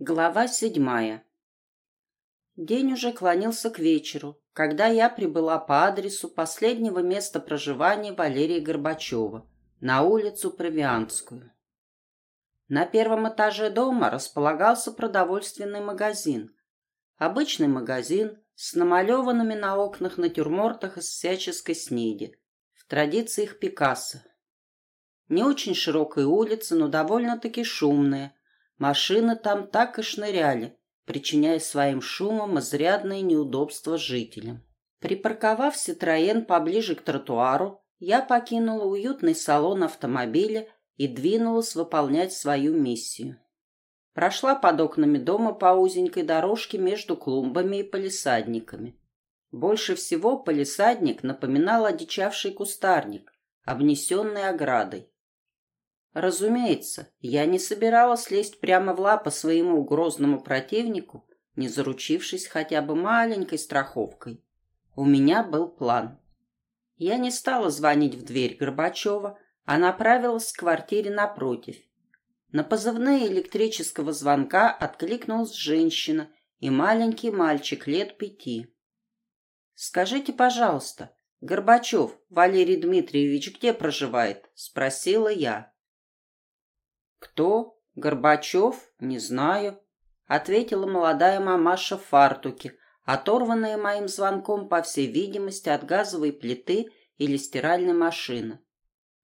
Глава седьмая. День уже клонился к вечеру, когда я прибыла по адресу последнего места проживания Валерии Горбачева на улицу Провианскую. На первом этаже дома располагался продовольственный магазин. Обычный магазин с намалеванными на окнах натюрмортах из всяческой снеди, в традициях Пикассо. Не очень широкая улица, но довольно-таки шумная. Машины там так и шныряли, причиняя своим шумом изрядные неудобства жителям. Припарковав Ситроен поближе к тротуару, я покинула уютный салон автомобиля и двинулась выполнять свою миссию. Прошла под окнами дома по узенькой дорожке между клумбами и палисадниками. Больше всего палисадник напоминал одичавший кустарник, обнесенный оградой. Разумеется, я не собиралась лезть прямо в лапы своему грозному противнику, не заручившись хотя бы маленькой страховкой. У меня был план. Я не стала звонить в дверь Горбачева, а направилась к квартире напротив. На позывные электрического звонка откликнулась женщина и маленький мальчик лет пяти. «Скажите, пожалуйста, Горбачев Валерий Дмитриевич где проживает?» – спросила я. «Кто? Горбачев? Не знаю», — ответила молодая мамаша в фартуке, оторванная моим звонком, по всей видимости, от газовой плиты или стиральной машины.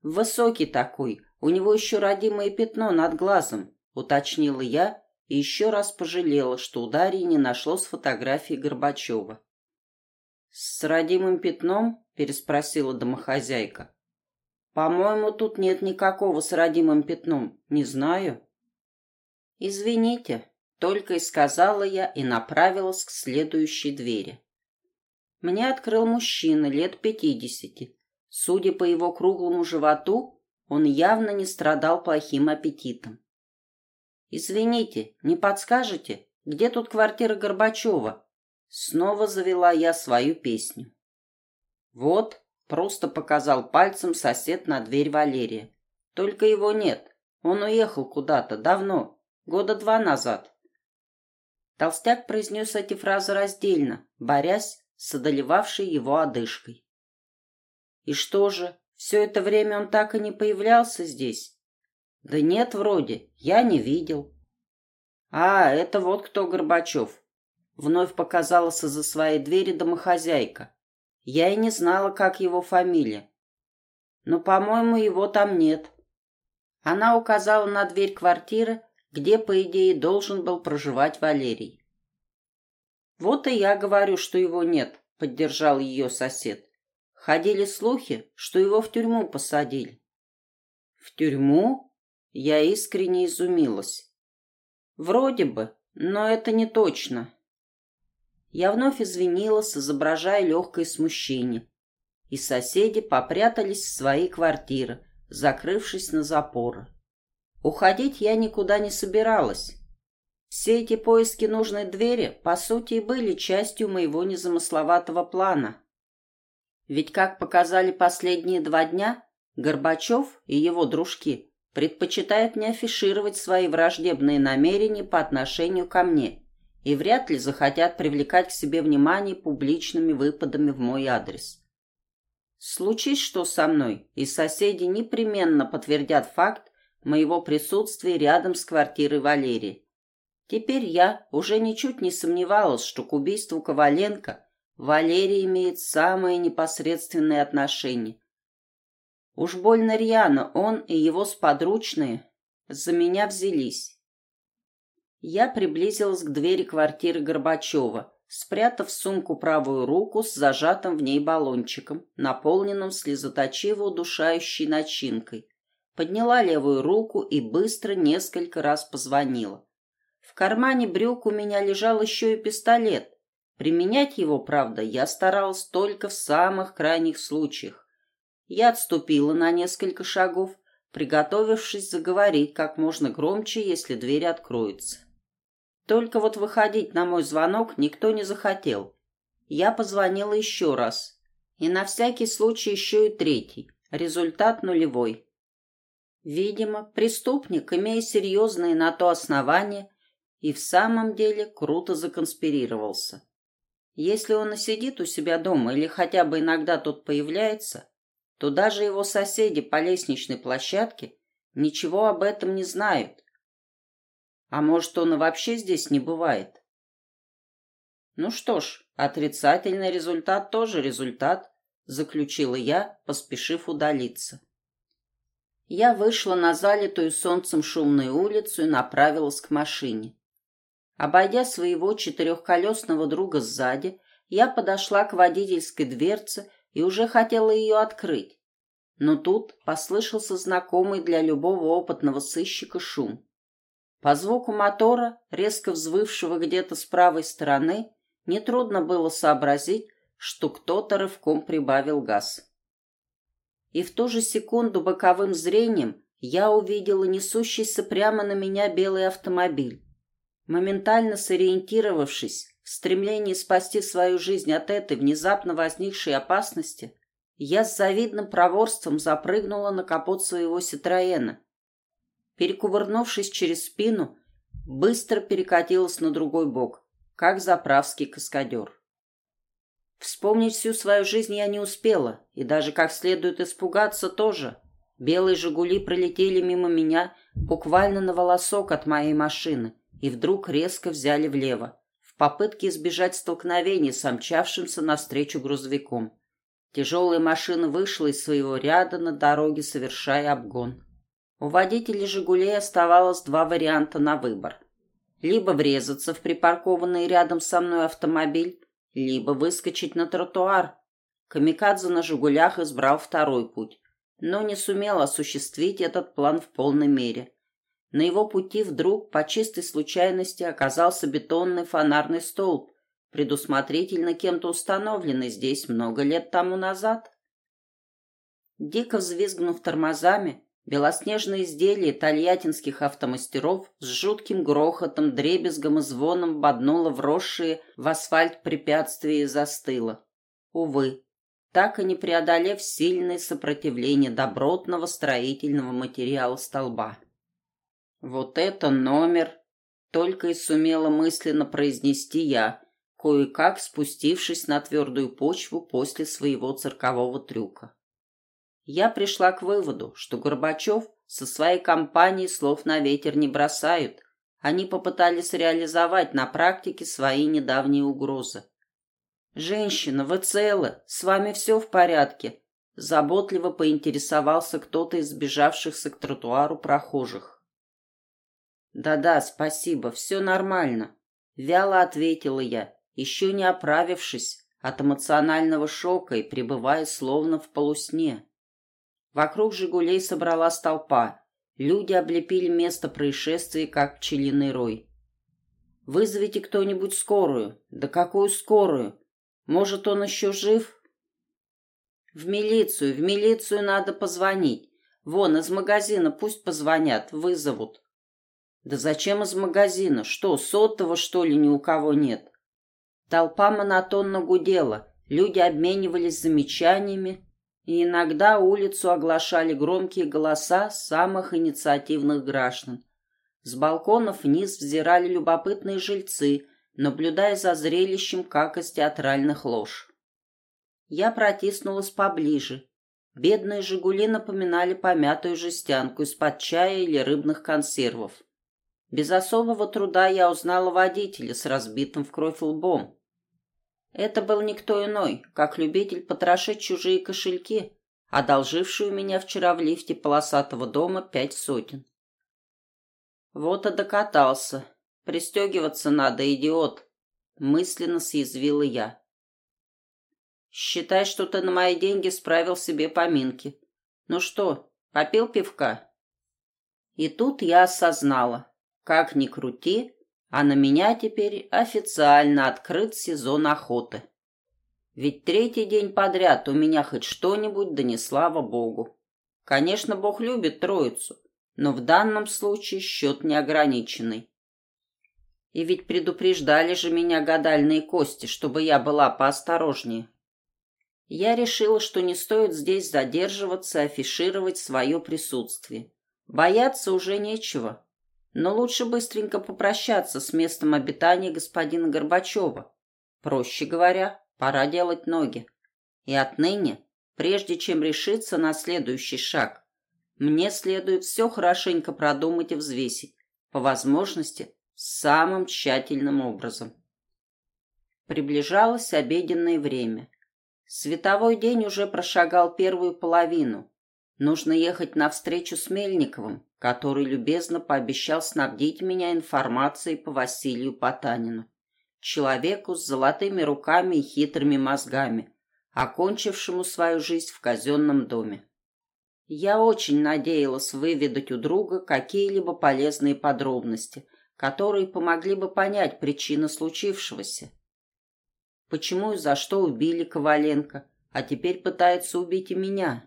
«Высокий такой, у него еще родимое пятно над глазом», — уточнила я и еще раз пожалела, что у Дарьи не нашлось фотографии Горбачева. «С родимым пятном?» — переспросила домохозяйка. По-моему, тут нет никакого с родимым пятном. Не знаю. Извините, только и сказала я и направилась к следующей двери. Мне открыл мужчина лет пятидесяти. Судя по его круглому животу, он явно не страдал плохим аппетитом. «Извините, не подскажете, где тут квартира Горбачева?» Снова завела я свою песню. «Вот, Просто показал пальцем сосед на дверь Валерия. Только его нет. Он уехал куда-то, давно, года два назад. Толстяк произнес эти фразы раздельно, борясь с одолевавшей его одышкой. И что же, все это время он так и не появлялся здесь? Да нет, вроде, я не видел. А, это вот кто Горбачев. Вновь показалась из-за своей двери домохозяйка. Я и не знала, как его фамилия. Но, по-моему, его там нет. Она указала на дверь квартиры, где, по идее, должен был проживать Валерий. «Вот и я говорю, что его нет», — поддержал ее сосед. Ходили слухи, что его в тюрьму посадили. «В тюрьму?» Я искренне изумилась. «Вроде бы, но это не точно. Я вновь извинилась, изображая легкое смущение. И соседи попрятались в свои квартиры, закрывшись на запоры. Уходить я никуда не собиралась. Все эти поиски нужной двери, по сути, и были частью моего незамысловатого плана. Ведь, как показали последние два дня, Горбачев и его дружки предпочитают не афишировать свои враждебные намерения по отношению ко мне и вряд ли захотят привлекать к себе внимание публичными выпадами в мой адрес. Случись что со мной, и соседи непременно подтвердят факт моего присутствия рядом с квартирой Валерии. Теперь я уже ничуть не сомневалась, что к убийству Коваленко Валерий имеет самое непосредственное отношение. Уж больно рьяно он и его сподручные за меня взялись. Я приблизилась к двери квартиры Горбачева, спрятав в сумку правую руку с зажатым в ней баллончиком, наполненным слезоточиво удушающей начинкой. Подняла левую руку и быстро несколько раз позвонила. В кармане брюк у меня лежал еще и пистолет. Применять его, правда, я старалась только в самых крайних случаях. Я отступила на несколько шагов, приготовившись заговорить как можно громче, если дверь откроется. Только вот выходить на мой звонок никто не захотел. Я позвонила еще раз. И на всякий случай еще и третий. Результат нулевой. Видимо, преступник, имея серьезные на то основания, и в самом деле круто законспирировался. Если он и сидит у себя дома или хотя бы иногда тут появляется, то даже его соседи по лестничной площадке ничего об этом не знают. А может, он и вообще здесь не бывает? Ну что ж, отрицательный результат тоже результат, заключила я, поспешив удалиться. Я вышла на залитую солнцем шумную улицу и направилась к машине. Обойдя своего четырехколесного друга сзади, я подошла к водительской дверце и уже хотела ее открыть. Но тут послышался знакомый для любого опытного сыщика шум. По звуку мотора, резко взвывшего где-то с правой стороны, нетрудно было сообразить, что кто-то рывком прибавил газ. И в ту же секунду боковым зрением я увидела несущийся прямо на меня белый автомобиль. Моментально сориентировавшись в стремлении спасти свою жизнь от этой внезапно возникшей опасности, я с завидным проворством запрыгнула на капот своего Ситроена. Перекувырнувшись через спину, быстро перекатилась на другой бок, как заправский каскадер. Вспомнить всю свою жизнь я не успела, и даже как следует испугаться тоже. Белые «Жигули» пролетели мимо меня буквально на волосок от моей машины, и вдруг резко взяли влево, в попытке избежать столкновения с омчавшимся навстречу грузовиком. Тяжелая машина вышла из своего ряда на дороге, совершая обгон. У водителей «Жигулей» оставалось два варианта на выбор. Либо врезаться в припаркованный рядом со мной автомобиль, либо выскочить на тротуар. Камикадзе на «Жигулях» избрал второй путь, но не сумел осуществить этот план в полной мере. На его пути вдруг по чистой случайности оказался бетонный фонарный столб, предусмотрительно кем-то установленный здесь много лет тому назад. Дико взвизгнув тормозами, белоснежное изделие тольяттинских автомастеров с жутким грохотом, дребезгом и звоном боднуло вросшие в асфальт препятствия и застыло. Увы, так и не преодолев сильное сопротивление добротного строительного материала столба. Вот это номер! Только и сумела мысленно произнести я, кое-как спустившись на твердую почву после своего циркового трюка. Я пришла к выводу, что Горбачев со своей компанией слов на ветер не бросают. Они попытались реализовать на практике свои недавние угрозы. «Женщина, вы целы? С вами все в порядке?» Заботливо поинтересовался кто-то из сбежавшихся к тротуару прохожих. «Да-да, спасибо, все нормально», — вяло ответила я, еще не оправившись от эмоционального шока и пребывая словно в полусне. Вокруг «Жигулей» собралась толпа. Люди облепили место происшествия, как пчелиный рой. «Вызовите кто-нибудь скорую». «Да какую скорую? Может, он еще жив?» «В милицию, в милицию надо позвонить. Вон, из магазина пусть позвонят, вызовут». Да зачем из магазина? Что, сотого, что ли, ни у кого нет? Толпа монотонно гудела, люди обменивались замечаниями, и иногда улицу оглашали громкие голоса самых инициативных граждан. С балконов вниз взирали любопытные жильцы, наблюдая за зрелищем, как из театральных лож. Я протиснулась поближе. Бедные «Жигули» напоминали помятую жестянку из-под чая или рыбных консервов. Без особого труда я узнала водителя с разбитым в кровь лбом. Это был никто иной, как любитель потрошить чужие кошельки, одолживший у меня вчера в лифте полосатого дома пять сотен. Вот и докатался. Пристегиваться надо, идиот, мысленно съязвила я. Считай, что ты на мои деньги справил себе поминки. Ну что, попил пивка? И тут я осознала, как ни крути, а на меня теперь официально открыт сезон охоты. Ведь третий день подряд у меня хоть что-нибудь, да не слава богу. Конечно, бог любит троицу, но в данном случае счет неограниченный. И ведь предупреждали же меня гадальные кости, чтобы я была поосторожнее. Я решила, что не стоит здесь задерживаться и афишировать свое присутствие. Бояться уже нечего. Но лучше быстренько попрощаться с местом обитания господина Горбачева. Проще говоря, пора делать ноги. И отныне, прежде чем решиться на следующий шаг, мне следует все хорошенько продумать и взвесить, по возможности, самым тщательным образом. Приближалось обеденное время. Световой день уже прошагал первую половину. Нужно ехать навстречу с Мельниковым, который любезно пообещал снабдить меня информацией по Василию Потанину, человеку с золотыми руками и хитрыми мозгами, окончившему свою жизнь в казенном доме. Я очень надеялась выведать у друга какие-либо полезные подробности, которые помогли бы понять причину случившегося почему и за что убили Коваленко, а теперь пытается убить и меня.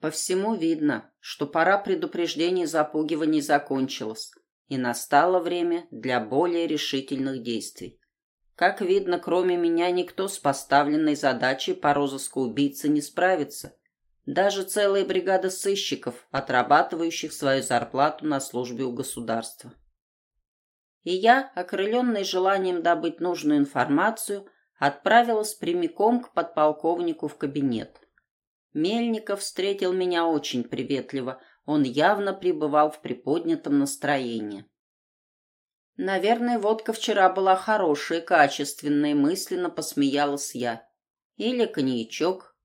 По всему видно, что пора предупреждений и запугиваний закончилась, и настало время для более решительных действий. Как видно, кроме меня никто с поставленной задачей по розыску убийцы не справится. Даже целая бригада сыщиков, отрабатывающих свою зарплату на службе у государства. И я, окрыленный желанием добыть нужную информацию, отправилась прямиком к подполковнику в кабинет. Мельников встретил меня очень приветливо, он явно пребывал в приподнятом настроении. Наверное, водка вчера была хорошая, качественная, мысленно посмеялась я. Или коньячок.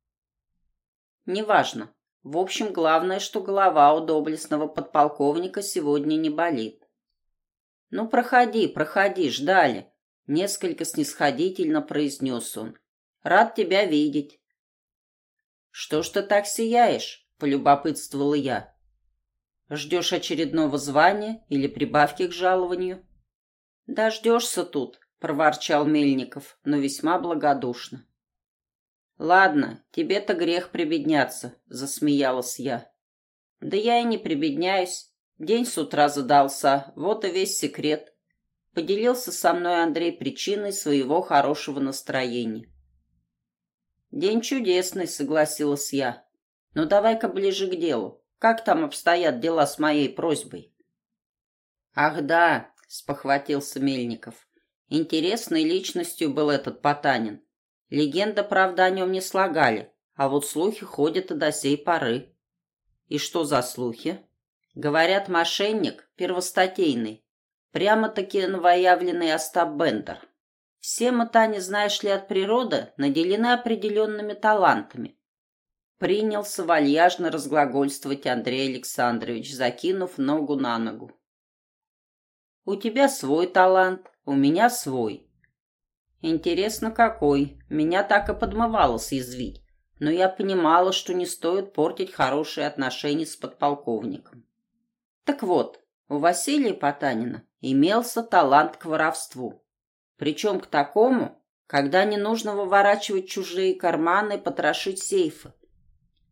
Неважно. В общем, главное, что голова у доблестного подполковника сегодня не болит. Ну, проходи, проходи, ждали. Несколько снисходительно произнес он. «Рад тебя видеть». «Что ж ты так сияешь?» — полюбопытствовала я. «Ждешь очередного звания или прибавки к жалованию?» «Дождешься тут», — проворчал Мельников, но весьма благодушно. «Ладно, тебе-то грех прибедняться», — засмеялась я. «Да я и не прибедняюсь. День с утра задался, вот и весь секрет. Поделился со мной Андрей причиной своего хорошего настроения. «День чудесный», — согласилась я. «Но давай-ка ближе к делу. Как там обстоят дела с моей просьбой?» «Ах да», — спохватился Мельников. «Интересной личностью был этот Потанин. Легенда, правда, о нем не слагали, а вот слухи ходят и до сей поры». «И что за слухи?» «Говорят, мошенник, первостатейный, Прямо-таки новоявленный Остап Бендер. Все мы, Таня, знаешь ли, от природы наделены определенными талантами. Принялся вальяжно разглагольствовать Андрей Александрович, закинув ногу на ногу. У тебя свой талант, у меня свой. Интересно, какой. Меня так и подмывало съязвить, но я понимала, что не стоит портить хорошие отношения с подполковником. Так вот, у Василия Потанина имелся талант к воровству. Причем к такому, когда не нужно выворачивать чужие карманы и потрошить сейфы.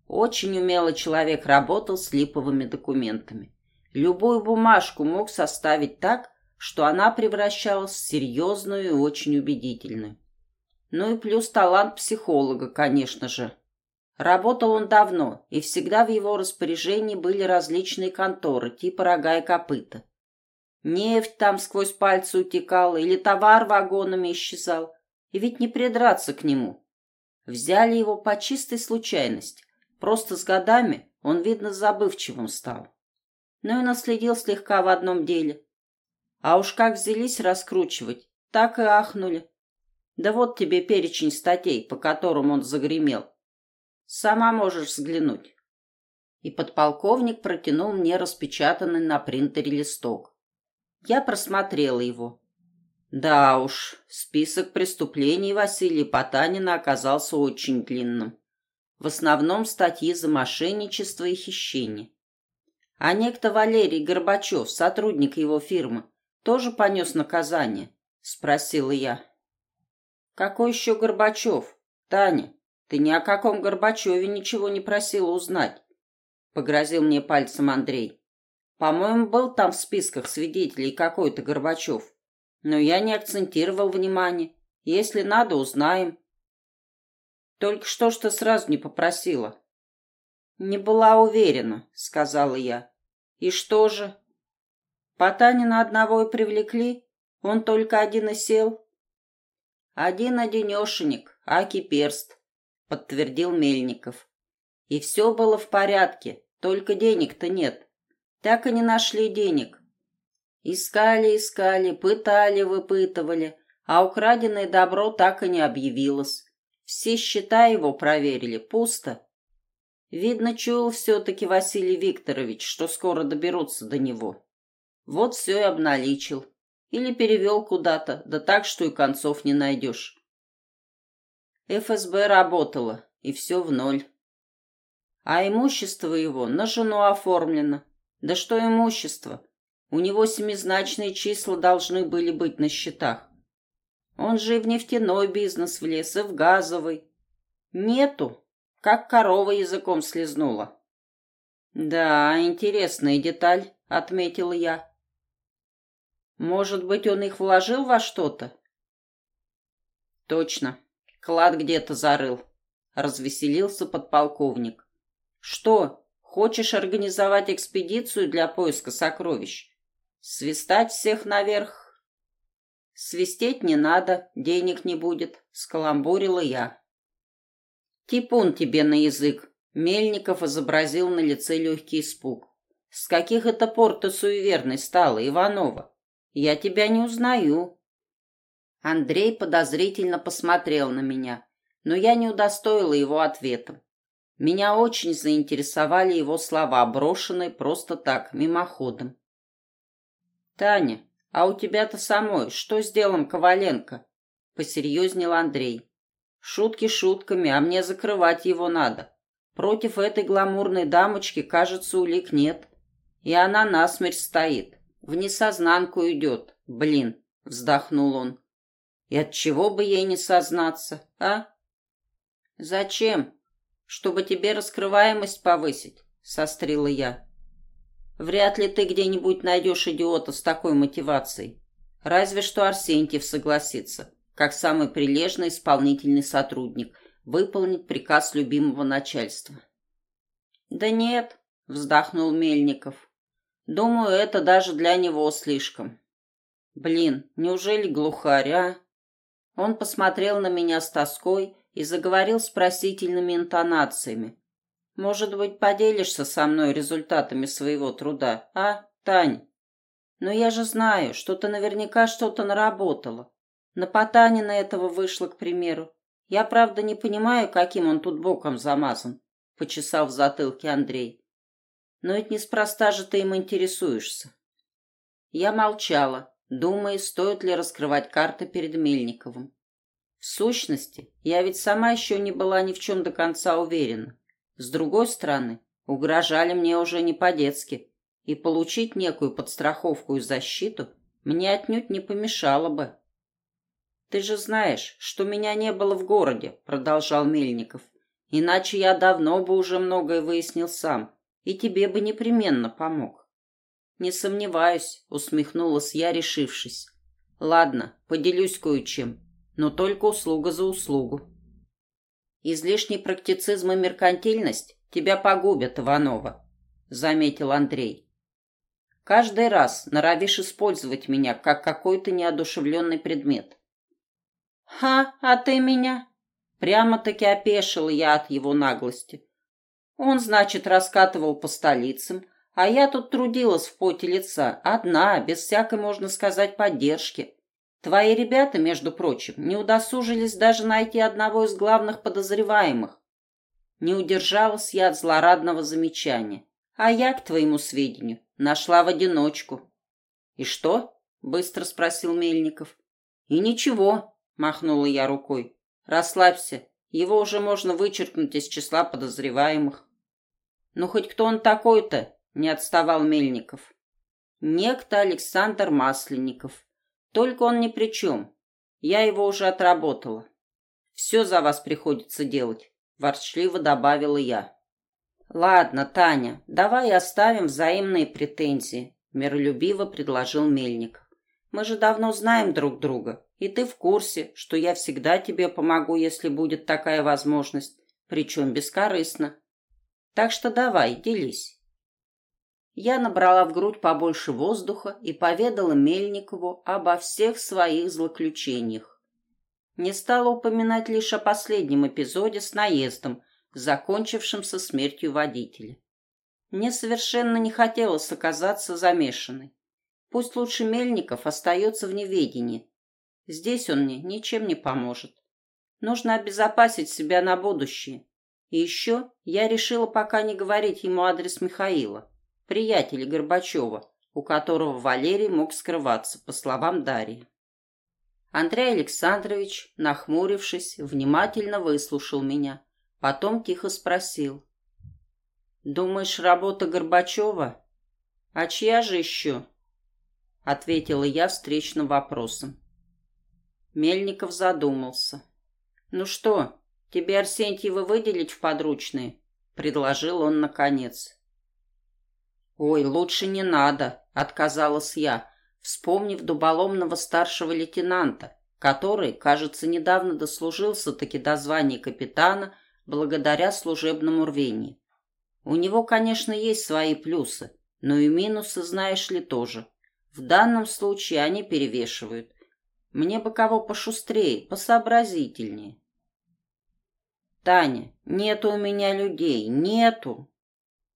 Очень умело человек работал с липовыми документами. Любую бумажку мог составить так, что она превращалась в серьезную и очень убедительную. Ну и плюс талант психолога, конечно же. Работал он давно, и всегда в его распоряжении были различные конторы, типа рога и копыта. Нефть там сквозь пальцы утекала, или товар вагонами исчезал. И ведь не придраться к нему. Взяли его по чистой случайности. Просто с годами он, видно, забывчивым стал. Ну и наследил слегка в одном деле. А уж как взялись раскручивать, так и ахнули. Да вот тебе перечень статей, по которым он загремел. Сама можешь взглянуть. И подполковник протянул мне распечатанный на принтере листок. Я просмотрела его. Да уж, список преступлений Василия Потанина оказался очень длинным. В основном статьи за мошенничество и хищение. А некто Валерий Горбачев, сотрудник его фирмы, тоже понес наказание? Спросила я. Какой еще Горбачев? Таня, ты ни о каком Горбачеве ничего не просила узнать. Погрозил мне пальцем Андрей. По-моему, был там в списках свидетелей какой-то Горбачев. Но я не акцентировал внимание. Если надо, узнаем. Только что ж ты сразу не попросила? Не была уверена, сказала я. И что же? Потанина одного и привлекли? Он только один и сел?» «Один-одинешенек, аки перст», — подтвердил Мельников. «И все было в порядке, только денег-то нет. Так и не нашли денег. Искали, искали, пытали, выпытывали, а украденное добро так и не объявилось. Все счета его проверили, пусто. Видно, чуял все-таки Василий Викторович, что скоро доберутся до него. Вот все и обналичил. Или перевел куда-то, да так, что и концов не найдешь. ФСБ работало, и все в ноль. А имущество его на жену оформлено. Да что имущество? У него семизначные числа должны были быть на счетах. Он же и в нефтяной бизнес влез, и в газовый. Нету, как корова языком слезнула. Да, интересная деталь, отметил я. Может быть, он их вложил во что-то? Точно, клад где-то зарыл, развеселился подполковник. Что, хочешь организовать экспедицию для поиска сокровищ? Свистать всех наверх? Свистеть не надо, денег не будет, скаламбурила я. Типун тебе на язык. Мельников изобразил на лице легкий испуг. С каких это пор ты суеверной стала, Иванова? Я тебя не узнаю. Андрей подозрительно посмотрел на меня, но я не удостоила его ответом. Меня очень заинтересовали его слова, брошенные просто так, мимоходом. «Таня, а у тебя-то самой что с делом Коваленко?» — посерьезнел Андрей. «Шутки шутками, а мне закрывать его надо. Против этой гламурной дамочки, кажется, улик нет. И она насмерть стоит. В несознанку идет. Блин!» — вздохнул он. «И от чего бы ей не сознаться, а?» «Зачем? Чтобы тебе раскрываемость повысить?» — сострила я. Вряд ли ты где-нибудь найдешь идиота с такой мотивацией. Разве что Арсентьев согласится, как самый прилежный исполнительный сотрудник, выполнить приказ любимого начальства. «Да нет», — вздохнул Мельников. «Думаю, это даже для него слишком». «Блин, неужели глухарь, а?» Он посмотрел на меня с тоской и заговорил с просительными интонациями, может быть, поделишься со мной результатами своего труда, а, Тань? Но я же знаю, что ты наверняка что-то наработала. На Потанина этого вышло, к примеру. Я, правда, не понимаю, каким он тут боком замазан, — почесал в затылке Андрей. Но ведь неспроста же ты им интересуешься. Я молчала, думая, стоит ли раскрывать карты перед Мельниковым. В сущности, я ведь сама еще не была ни в чем до конца уверена. С другой стороны, угрожали мне уже не по-детски, и получить некую подстраховку и защиту мне отнюдь не помешало бы. «Ты же знаешь, что меня не было в городе», — продолжал Мельников. «Иначе я давно бы уже многое выяснил сам, и тебе бы непременно помог». «Не сомневаюсь», — усмехнулась я, решившись. «Ладно, поделюсь кое-чем, но только услуга за услугу». Излишний практицизм и меркантильность тебя погубят, Иванова, заметил Андрей. Каждый раз норовишь использовать меня как какой-то неодушевленный предмет. Ха, а ты меня? Прямо-таки опешил я от его наглости. Он, значит, раскатывал по столицам, а я тут трудилась в поте лица, одна, без всякой, можно сказать, поддержки. Твои ребята, между прочим, не удосужились даже найти одного из главных подозреваемых. Не удержалась я от злорадного замечания. А я, к твоему сведению, нашла в одиночку. И что? Быстро спросил Мельников. И ничего, махнула я рукой. Расслабься, его уже можно вычеркнуть из числа подозреваемых. Ну хоть кто он такой-то? Не отставал Мельников. Некто Александр Масленников. Только он ни при чем. Я его уже отработала. Все за вас приходится делать, ворчливо добавила я. Ладно, Таня, давай оставим взаимные претензии, миролюбиво предложил Мельник. Мы же давно знаем друг друга, и ты в курсе, что я всегда тебе помогу, если будет такая возможность, причем бескорыстно. Так что давай, делись. Я набрала в грудь побольше воздуха и поведала Мельникову обо всех своих злоключениях. Не стала упоминать лишь о последнем эпизоде с наездом, закончившемся смертью водителя. Мне совершенно не хотелось оказаться замешанной. Пусть лучше Мельников остается в неведении. Здесь он мне ничем не поможет. Нужно обезопасить себя на будущее. И еще я решила пока не говорить ему адрес Михаила, приятеля Горбачева, у которого Валерий мог скрываться, по словам Дарьи. Андрей Александрович, нахмурившись, внимательно выслушал меня. Потом тихо спросил. «Думаешь, работа Горбачева? А чья же еще?» Ответила я встречным вопросом. Мельников задумался. «Ну что, тебе Арсентьева выделить в подручные?» Предложил он наконец. «Ой, лучше не надо», — отказалась я, вспомнив дуболомного старшего лейтенанта, который, кажется, недавно дослужился-таки до звания капитана благодаря служебному рвению. У него, конечно, есть свои плюсы, но и минусы, знаешь ли, тоже. В данном случае они перевешивают. Мне бы кого пошустрее, посообразительнее. Таня, нету у меня людей, нету.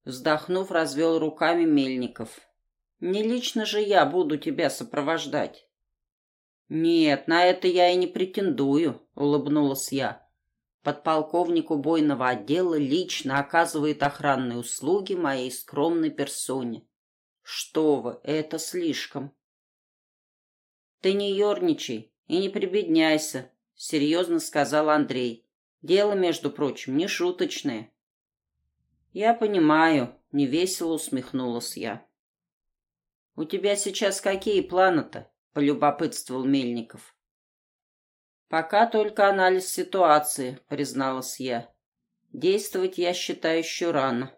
Вздохнув, развел руками Мельников. Не лично же я буду тебя сопровождать. Нет, на это я и не претендую, улыбнулась я. Подполковник убойного отдела лично оказывает охранные услуги моей скромной персоне. Что вы, это слишком. Ты не ерничай и не прибедняйся, серьезно сказал Андрей. Дело, между прочим, не шуточное. Я понимаю, невесело усмехнулась я. У тебя сейчас какие планы-то? полюбопытствовал Мельников. Пока только анализ ситуации, призналась я. Действовать я считаю еще рано.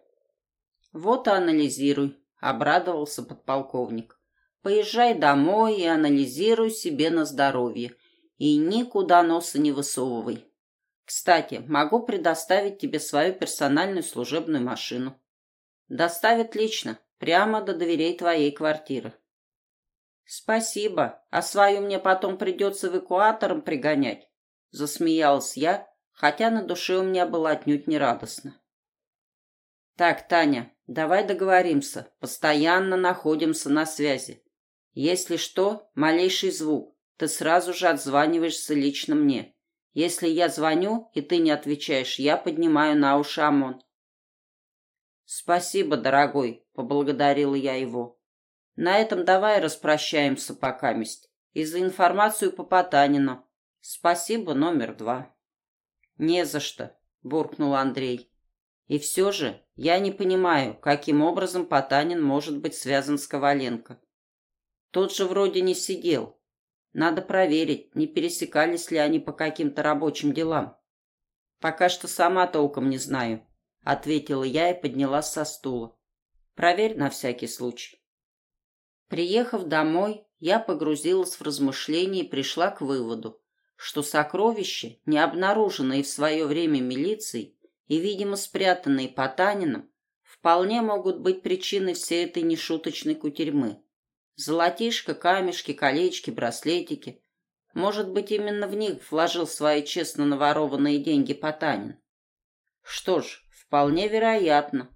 Вот и анализируй, — обрадовался подполковник. «Поезжай домой и анализируй себе на здоровье. И никуда носа не высовывай. Кстати, могу предоставить тебе свою персональную служебную машину. Доставят лично, прямо до дверей твоей квартиры». «Спасибо, а свою мне потом придется эвакуатором пригонять», — засмеялась я, хотя на душе у меня было отнюдь не радостно. «Так, Таня, давай договоримся. Постоянно находимся на связи. Если что, малейший звук, ты сразу же отзваниваешься лично мне. Если я звоню, и ты не отвечаешь, я поднимаю на уши ОМОН». «Спасибо, дорогой», — поблагодарила я его. «На этом давай распрощаемся покаместь. И за информацию по Потанину. Спасибо номер два». «Не за что», — буркнул Андрей. И все же я не понимаю, каким образом Потанин может быть связан с Коваленко. Тот же вроде не сидел. Надо проверить, не пересекались ли они по каким-то рабочим делам. Пока что сама толком не знаю, ответила я и поднялась со стула. Проверь на всякий случай. Приехав домой, я погрузилась в размышления и пришла к выводу, что сокровище, не обнаруженное в свое время милицией, и, видимо, спрятанные Потанином, вполне могут быть причиной всей этой нешуточной кутерьмы. Золотишко, камешки, колечки, браслетики. Может быть, именно в них вложил свои честно наворованные деньги Потанин. Что ж, вполне вероятно.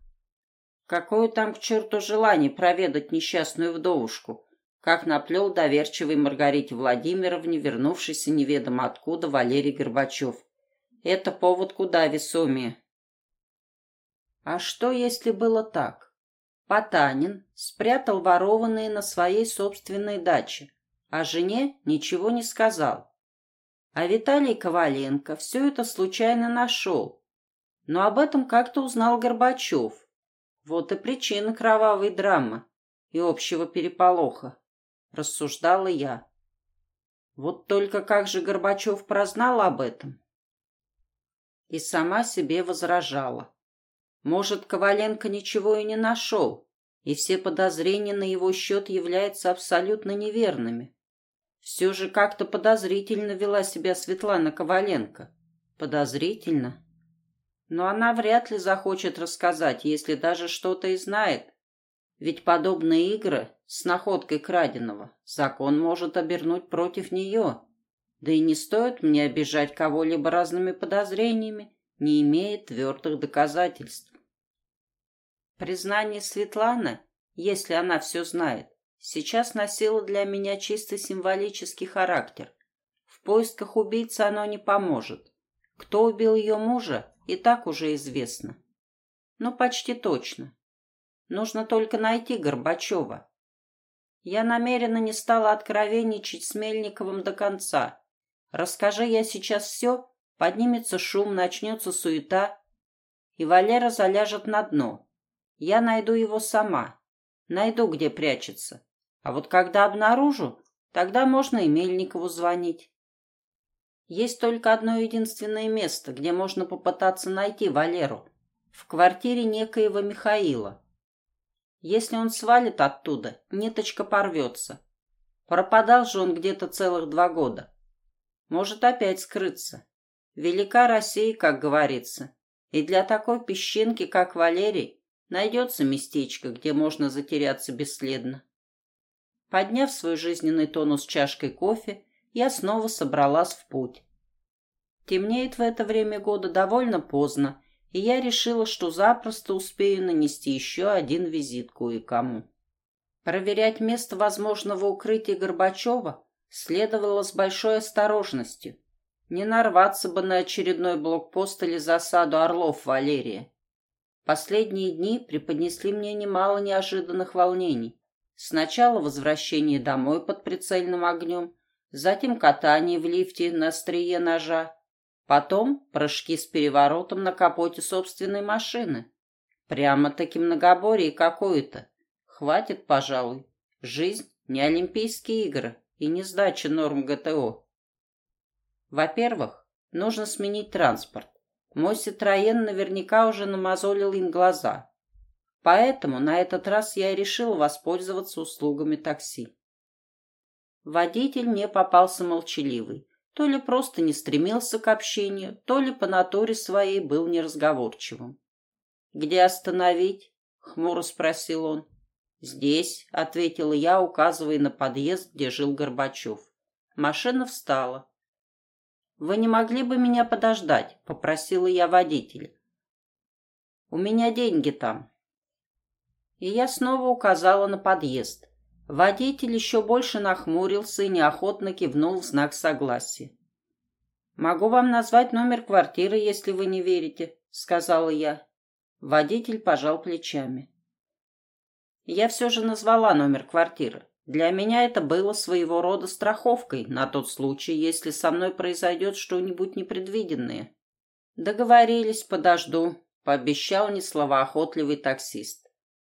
Какое там к черту желание проведать несчастную вдовушку, как наплел доверчивый Маргарите Владимировне, вернувшийся неведомо откуда Валерий Горбачев. Это повод куда весомее. А что, если было так? Потанин спрятал ворованные на своей собственной даче, а жене ничего не сказал. А Виталий Коваленко все это случайно нашел. Но об этом как-то узнал Горбачев. Вот и причина кровавой драмы и общего переполоха, рассуждала я. Вот только как же Горбачев прознал об этом? И сама себе возражала. Может, Коваленко ничего и не нашел, и все подозрения на его счет являются абсолютно неверными. Все же как-то подозрительно вела себя Светлана Коваленко. Подозрительно. Но она вряд ли захочет рассказать, если даже что-то и знает. Ведь подобные игры с находкой краденого закон может обернуть против нее. Да и не стоит мне обижать кого-либо разными подозрениями, не имея твердых доказательств. Признание Светланы, если она все знает, сейчас носило для меня чисто символический характер. В поисках убийцы оно не поможет. Кто убил ее мужа, и так уже известно. Но почти точно. Нужно только найти Горбачева. Я намеренно не стала откровенничать с Мельниковым до конца. Расскажи я сейчас все, поднимется шум, начнется суета, и Валера заляжет на дно. Я найду его сама, найду, где прячется. А вот когда обнаружу, тогда можно и Мельникову звонить. Есть только одно единственное место, где можно попытаться найти Валеру. В квартире некоего Михаила. Если он свалит оттуда, ниточка порвется. Пропадал же он где-то целых два года. Может опять скрыться. Велика Россия, как говорится. И для такой песчинки, как Валерий, найдется местечко, где можно затеряться бесследно. Подняв свой жизненный тонус чашкой кофе, я снова собралась в путь. Темнеет в это время года довольно поздно, и я решила, что запросто успею нанести еще один визит кое-кому. Проверять место возможного укрытия Горбачева следовало с большой осторожностью. Не нарваться бы на очередной блокпост или засаду орлов Валерия. Последние дни преподнесли мне немало неожиданных волнений. Сначала возвращение домой под прицельным огнем, затем катание в лифте на острие ножа, Потом прыжки с переворотом на капоте собственной машины. Прямо-таки многоборье какое-то. Хватит, пожалуй. Жизнь не Олимпийские игры и не сдача норм ГТО. Во-первых, нужно сменить транспорт. Мой Ситроен наверняка уже намазолил им глаза. Поэтому на этот раз я и решил воспользоваться услугами такси. Водитель мне попался молчаливый. То ли просто не стремился к общению, то ли по натуре своей был неразговорчивым. «Где остановить?» — хмуро спросил он. «Здесь», — ответила я, указывая на подъезд, где жил Горбачев. Машина встала. «Вы не могли бы меня подождать?» — попросила я водителя. «У меня деньги там». И я снова указала на подъезд. Водитель еще больше нахмурился и неохотно кивнул в знак согласия. «Могу вам назвать номер квартиры, если вы не верите», — сказала я. Водитель пожал плечами. Я все же назвала номер квартиры. Для меня это было своего рода страховкой на тот случай, если со мной произойдет что-нибудь непредвиденное. Договорились, подожду, пообещал несловоохотливый таксист.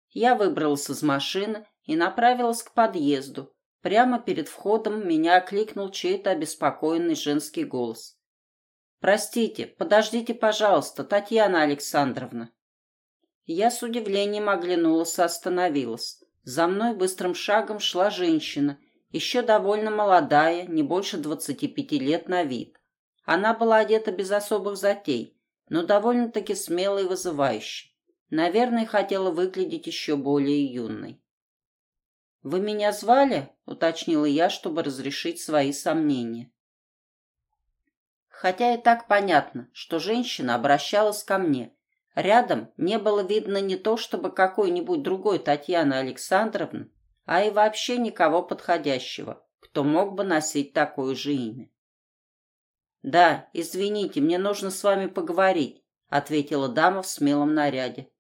Я выбрался из машины и направилась к подъезду. Прямо перед входом меня окликнул чей-то обеспокоенный женский голос. «Простите, подождите, пожалуйста, Татьяна Александровна». Я с удивлением оглянулась и остановилась. За мной быстрым шагом шла женщина, еще довольно молодая, не больше двадцати пяти лет на вид. Она была одета без особых затей, но довольно-таки смелой и вызывающей. Наверное, хотела выглядеть еще более юной. «Вы меня звали?» — уточнила я, чтобы разрешить свои сомнения. Хотя и так понятно, что женщина обращалась ко мне. Рядом не было видно не то чтобы какой-нибудь другой Татьяны Александровны, а и вообще никого подходящего, кто мог бы носить такое же имя. «Да, извините, мне нужно с вами поговорить», — ответила дама в смелом наряде.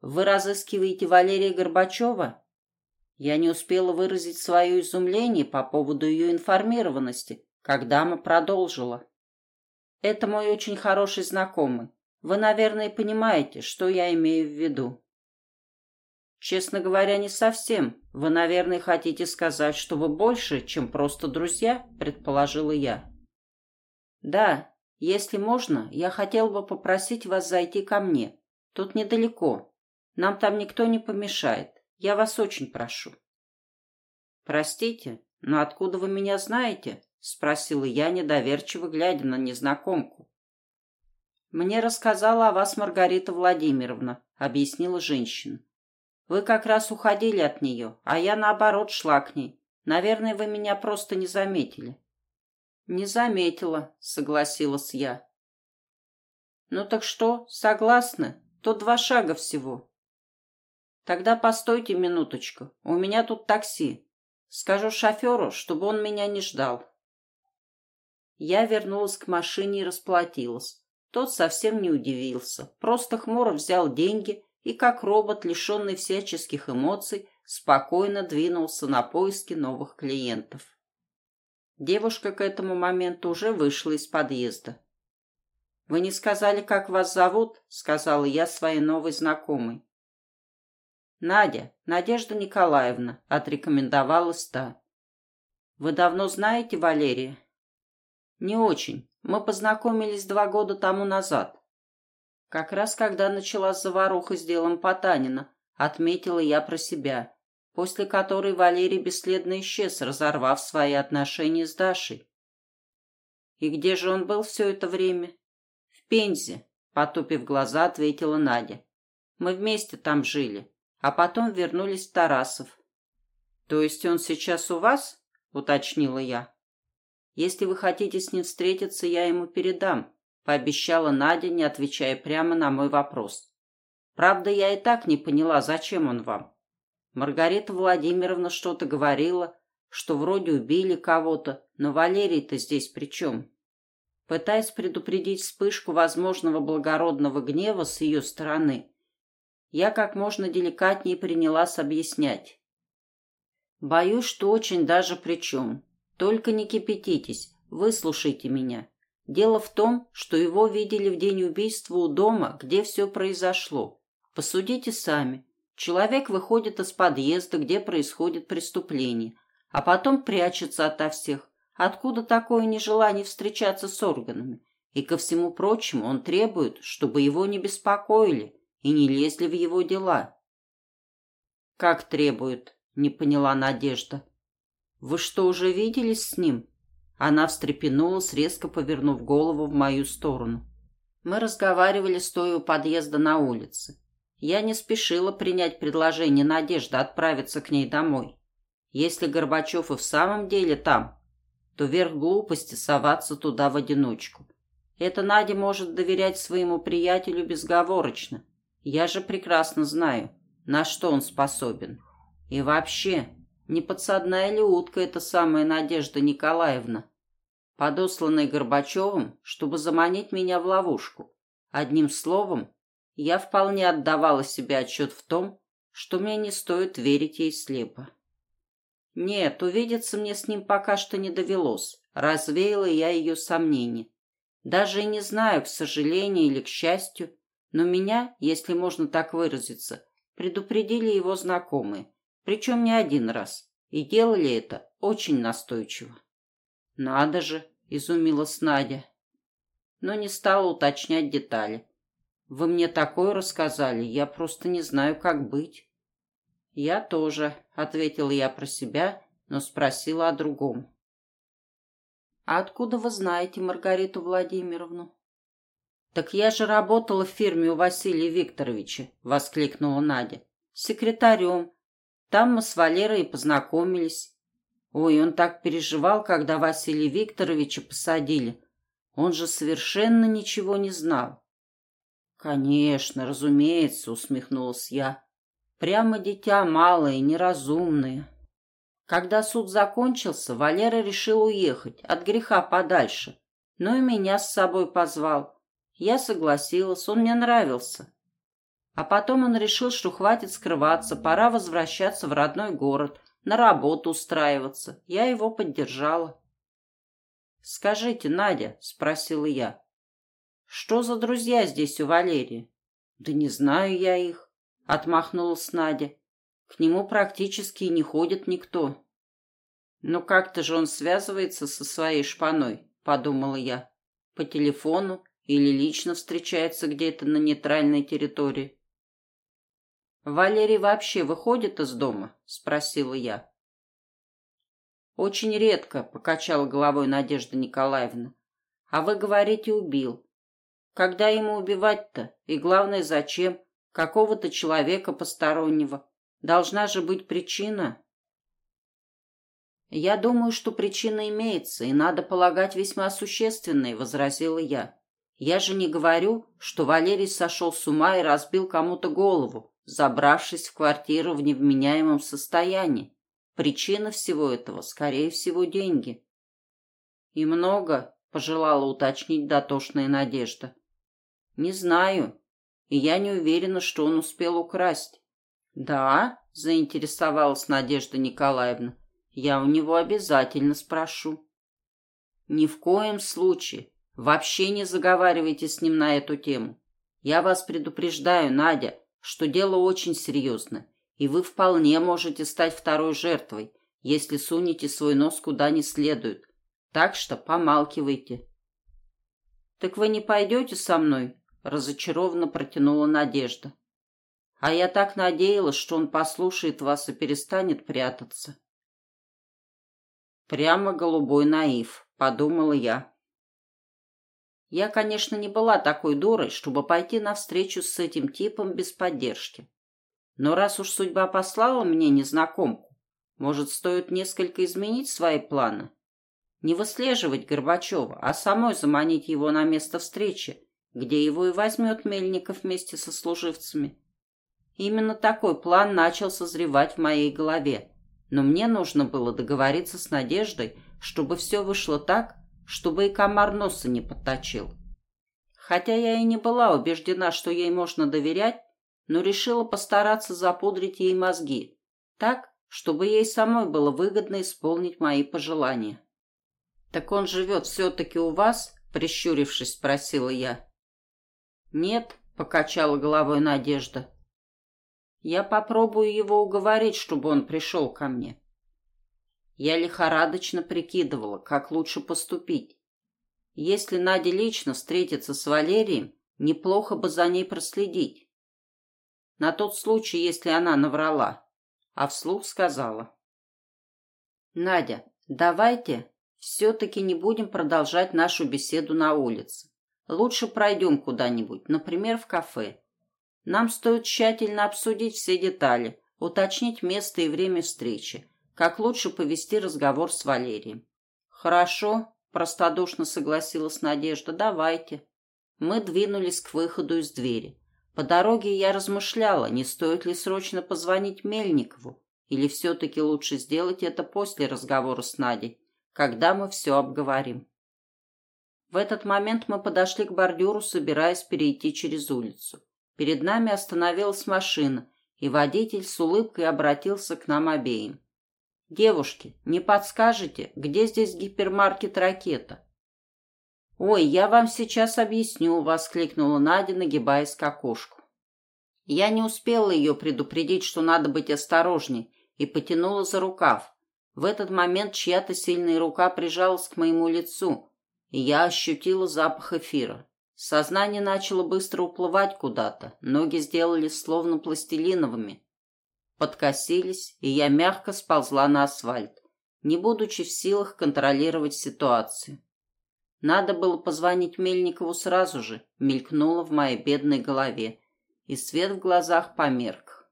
«Вы разыскиваете Валерия Горбачева?» Я не успела выразить свое изумление по поводу ее информированности, когда дама продолжила. «Это мой очень хороший знакомый. Вы, наверное, понимаете, что я имею в виду». «Честно говоря, не совсем. Вы, наверное, хотите сказать, что вы больше, чем просто друзья?» – предположила я. «Да, если можно, я хотел бы попросить вас зайти ко мне. Тут недалеко. Нам там никто не помешает. Я вас очень прошу. Простите, но откуда вы меня знаете? Спросила я, недоверчиво глядя на незнакомку. Мне рассказала о вас Маргарита Владимировна, объяснила женщина. Вы как раз уходили от нее, а я, наоборот, шла к ней. Наверное, вы меня просто не заметили». «Не заметила», — согласилась я. «Ну так что, согласны? Тут два шага всего». «Тогда постойте минуточку. У меня тут такси. Скажу шоферу, чтобы он меня не ждал». Я вернулась к машине и расплатилась. Тот совсем не удивился, просто хмуро взял деньги и, как робот, лишенный всяческих эмоций, спокойно двинулся на поиски новых клиентов. Девушка к этому моменту уже вышла из подъезда. «Вы не сказали, как вас зовут?» — сказала я своей новой знакомой. «Надя, Надежда Николаевна», — отрекомендовалась та. «Вы давно знаете Валерия?» «Не очень. Мы познакомились два года тому назад». Как раз когда началась заваруха с делом Потанина, отметила я про себя, после которой Валерий бесследно исчез, разорвав свои отношения с Дашей. «И где же он был все это время?» Пензе, потупив глаза, ответила Надя. Мы вместе там жили, а потом вернулись в Тарасов. То есть он сейчас у вас? Уточнила я. Если вы хотите с ним встретиться, я ему передам, пообещала Надя, не отвечая прямо на мой вопрос. Правда, я и так не поняла, зачем он вам. Маргарита Владимировна что-то говорила, что вроде убили кого-то, но Валерий-то здесь при чем? пытаясь предупредить вспышку возможного благородного гнева с ее стороны. Я как можно деликатнее принялась объяснять. Боюсь, что очень даже при чем. Только не кипятитесь, выслушайте меня. Дело в том, что его видели в день убийства у дома, где все произошло. Посудите сами. Человек выходит из подъезда, где происходит преступление, а потом прячется ото всех, Откуда такое нежелание встречаться с органами? И ко всему прочему он требует, чтобы его не беспокоили и не лезли в его дела. «Как требует?» — не поняла Надежда. «Вы что, уже виделись с ним?» Она встрепенулась, резко повернув голову в мою сторону. Мы разговаривали, стоя у подъезда на улице. Я не спешила принять предложение Надежды отправиться к ней домой. Если Горбачев и в самом деле там, то верх глупости соваться туда в одиночку. Это Надя может доверять своему приятелю безговорочно. Я же прекрасно знаю, на что он способен. И вообще, не подсадная ли утка эта самая Надежда Николаевна, подосланная Горбачевым, чтобы заманить меня в ловушку? Одним словом, я вполне отдавала себе отчет в том, что мне не стоит верить ей слепо. Нет, увидеться мне с ним пока что не довелось. Развеяла я ее сомнения. Даже и не знаю, к сожалению или к счастью, но меня, если можно так выразиться, предупредили его знакомые, причем не один раз, и делали это очень настойчиво. «Надо же!» — изумилась Надя, но не стала уточнять детали. «Вы мне такое рассказали, я просто не знаю, как быть». «Я тоже», — ответила я про себя, но спросила о другом. «А откуда вы знаете Маргариту Владимировну?» «Так я же работала в фирме у Василия Викторовича», — воскликнула Надя. «Секретарем. Там мы с Валерой и познакомились. Ой, он так переживал, когда Василия Викторовича посадили. Он же совершенно ничего не знал». «Конечно, разумеется», — усмехнулась я. Прямо дитя малое, неразумное. Когда суд закончился, Валера решил уехать, от греха подальше. Но и меня с собой позвал. Я согласилась, он мне нравился. А потом он решил, что хватит скрываться, пора возвращаться в родной город, на работу устраиваться. Я его поддержала. «Скажите, Надя», — спросила я, — «что за друзья здесь у Валерии?» «Да не знаю я их. — отмахнулась Надя. «К нему практически не ходит никто». «Но как-то же он связывается со своей шпаной», — подумала я. «По телефону или лично встречается где-то на нейтральной территории». «Валерий вообще выходит из дома?» — спросила я. «Очень редко», — покачала головой Надежда Николаевна. «А вы говорите, убил. Когда ему убивать-то? И главное, зачем? какого-то человека постороннего. Должна же быть причина. Я думаю, что причина имеется, и надо полагать весьма существенной, возразила я. Я же не говорю, что Валерий сошел с ума и разбил кому-то голову, забравшись в квартиру в невменяемом состоянии. Причина всего этого, скорее всего, деньги. И много, пожелала уточнить дотошная Надежда. Не знаю, и я не уверена, что он успел украсть. Да, заинтересовалась Надежда Николаевна. Я у него обязательно спрошу. Ни в коем случае. Вообще не заговаривайте с ним на эту тему. Я вас предупреждаю, Надя, что дело очень серьезное, и вы вполне можете стать второй жертвой, если сунете свой нос куда не следует. Так что помалкивайте. Так вы не пойдете со мной? Разочарованно протянула Надежда. А я так надеялась, что он послушает вас и перестанет прятаться. Прямо голубой наив, подумала я. Я, конечно, не была такой дурой, чтобы пойти навстречу с этим типом без поддержки. Но раз уж судьба послала мне незнакомку, может, стоит несколько изменить свои планы? Не выслеживать Горбачева, а самой заманить его на место встречи, где его и возьмет Мельников вместе со служивцами. Именно такой план начал созревать в моей голове. Но мне нужно было договориться с Надеждой, чтобы все вышло так, чтобы и комар носа не подточил. Хотя я и не была убеждена, что ей можно доверять, но решила постараться запудрить ей мозги, так, чтобы ей самой было выгодно исполнить мои пожелания. «Так он живет все-таки у вас?» — прищурившись, спросила я. «Нет», — покачала головой Надежда. «Я попробую его уговорить, чтобы он пришел ко мне. Я лихорадочно прикидывала, как лучше поступить. Если Надя лично встретится с Валерием, неплохо бы за ней проследить. На тот случай, если она наврала, а вслух сказала. «Надя, давайте все-таки не будем продолжать нашу беседу на улице. Лучше пройдем куда-нибудь, например, в кафе. Нам стоит тщательно обсудить все детали, уточнить место и время встречи, как лучше повести разговор с Валерием. «Хорошо», — простодушно согласилась Надежда, — «давайте». Мы двинулись к выходу из двери. По дороге я размышляла, не стоит ли срочно позвонить Мельникову, или все-таки лучше сделать это после разговора с Надей, когда мы все обговорим. В этот момент мы подошли к бордюру, собираясь перейти через улицу. Перед нами остановилась машина, и водитель с улыбкой обратился к нам обеим. «Девушки, не подскажете, где здесь гипермаркет «Ракета»?» «Ой, я вам сейчас объясню», — воскликнула Надя, нагибаясь к окошку. Я не успела ее предупредить, что надо быть осторожней, и потянула за рукав. В этот момент чья-то сильная рука прижалась к моему лицу, и я ощутила запах эфира. Сознание начало быстро уплывать куда-то, ноги сделались словно пластилиновыми подкосились, и я мягко сползла на асфальт, не будучи в силах контролировать ситуацию. Надо было позвонить Мельникову сразу же, мелькнуло в моей бедной голове, и свет в глазах померк.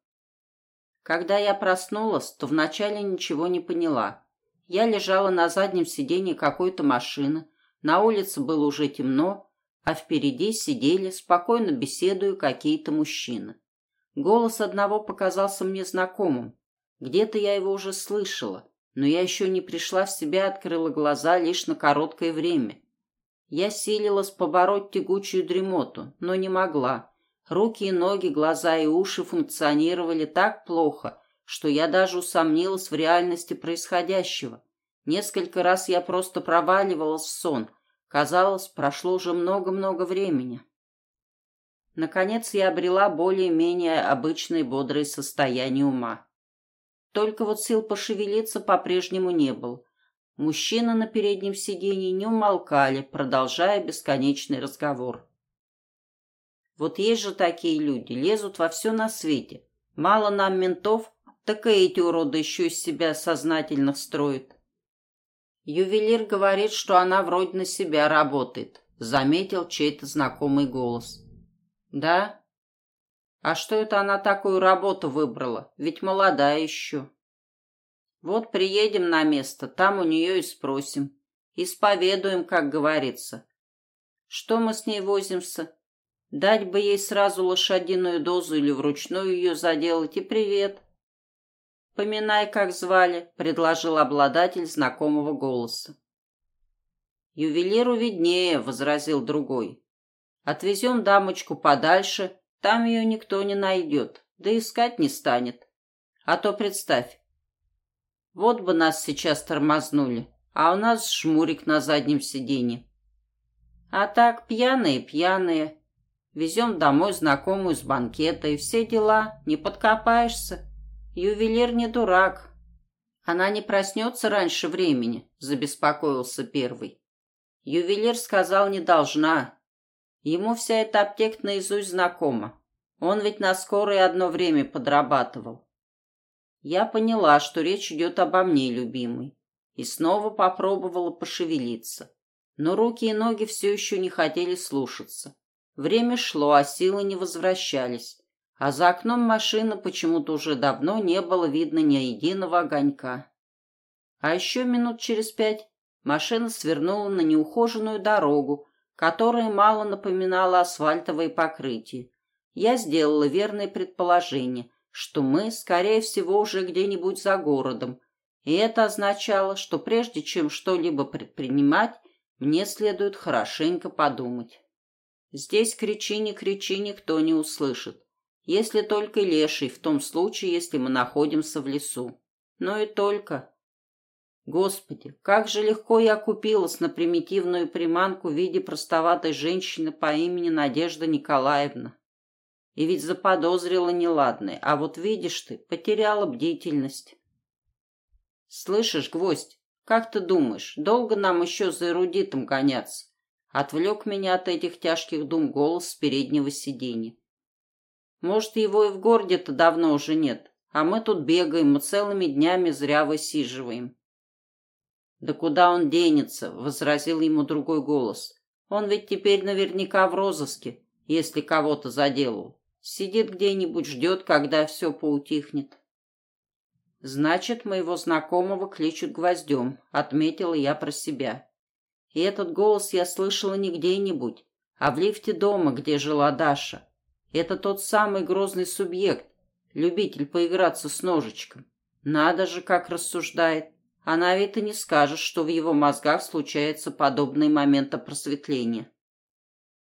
Когда я проснулась, то вначале ничего не поняла. Я лежала на заднем сиденье какой-то машины, на улице было уже темно, а впереди сидели, спокойно беседуя какие-то мужчины. Голос одного показался мне знакомым. Где-то я его уже слышала, но я еще не пришла в себя открыла глаза лишь на короткое время. Я силилась побороть тягучую дремоту, но не могла. Руки и ноги, глаза и уши функционировали так плохо, что я даже усомнилась в реальности происходящего. Несколько раз я просто проваливалась в сон. Казалось, прошло уже много-много времени. Наконец я обрела более-менее обычное бодрое состояние ума. Только вот сил пошевелиться по-прежнему не было. Мужчины на переднем сиденье не умолкали, продолжая бесконечный разговор. Вот есть же такие люди, лезут во все на свете. Мало нам ментов, так и эти уроды еще из себя сознательно строят. Ювелир говорит, что она вроде на себя работает, заметил чей-то знакомый голос. Да? А что это она такую работу выбрала? Ведь молодая еще. Вот приедем на место, там у нее и спросим. Исповедуем, как говорится. Что мы с ней возимся? Дать бы ей сразу лошадиную дозу или вручную ее заделать, и привет. Поминай, как звали, предложил обладатель знакомого голоса. Ювелиру виднее, возразил другой. Отвезем дамочку подальше, там ее никто не найдет, да искать не станет. А то представь, вот бы нас сейчас тормознули, а у нас шмурик на заднем сиденье. А так, пьяные-пьяные. Везем домой знакомую с банкета и все дела, не подкопаешься. Ювелир не дурак. Она не проснется раньше времени, забеспокоился первый. Ювелир сказал, не должна. Ему вся эта аптека наизусть знакома. Он ведь на скорой одно время подрабатывал. Я поняла, что речь идет обо мне, любимый, и снова попробовала пошевелиться. Но руки и ноги все еще не хотели слушаться. Время шло, а силы не возвращались. А за окном машины почему-то уже давно не было видно ни единого огонька. А еще минут через пять машина свернула на неухоженную дорогу, которая мало напоминала асфальтовое покрытие. Я сделала верное предположение – что мы, скорее всего, уже где-нибудь за городом, и это означало, что прежде чем что-либо предпринимать, мне следует хорошенько подумать. Здесь кричи, не кричи, никто не услышит. Если только леший, в том случае, если мы находимся в лесу. Но и только. Господи, как же легко я купилась на примитивную приманку в виде простоватой женщины по имени Надежда Николаевна. И ведь заподозрила неладное, а вот видишь ты, потеряла бдительность. Слышишь, гвоздь, как ты думаешь, долго нам еще за эрудитом гоняться? Отвлек меня от этих тяжких дум голос с переднего сиденья. Может, его и в городе-то давно уже нет, а мы тут бегаем и целыми днями зря высиживаем. «Да куда он денется?» — возразил ему другой голос. «Он ведь теперь наверняка в розыске, если кого-то заделал. Сидит где-нибудь, ждет, когда все поутихнет. Значит, моего знакомого кличут гвоздем, отметила я про себя. И этот голос я слышала не где-нибудь, а в лифте дома, где жила Даша. Это тот самый грозный субъект, любитель поиграться с ножичком. Надо же, как рассуждает. Она ведь и не скажет, что в его мозгах случаются подобные моменты просветления.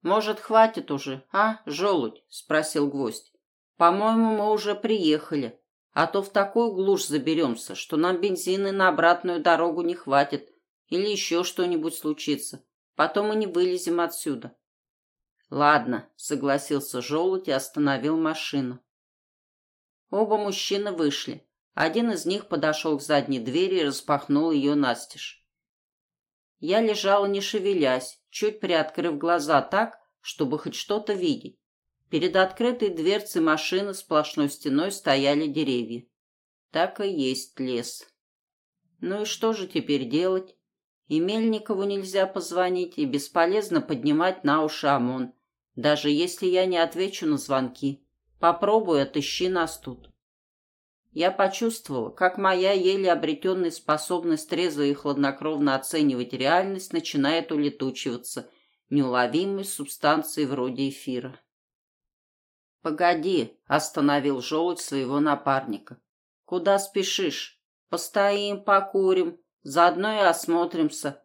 «Может, хватит уже, а, желудь?» — спросил гвоздь. «По-моему, мы уже приехали, а то в такую глушь заберемся, что нам бензина на обратную дорогу не хватит или еще что-нибудь случится. Потом мы не вылезем отсюда». «Ладно», — согласился желудь и остановил машину. Оба мужчины вышли. Один из них подошел к задней двери и распахнул ее настежь. Я лежала не шевелясь, чуть приоткрыв глаза так, чтобы хоть что-то видеть. Перед открытой дверцей машины сплошной стеной стояли деревья. Так и есть лес. Ну и что же теперь делать? И Мельникову нельзя позвонить, и бесполезно поднимать на уши ОМОН, даже если я не отвечу на звонки. Попробуй, отыщи нас тут. Я почувствовала, как моя еле обретенная способность трезво и хладнокровно оценивать реальность начинает улетучиваться неуловимой субстанцией вроде эфира. «Погоди», — остановил желудь своего напарника. «Куда спешишь? Постоим, покурим, заодно и осмотримся.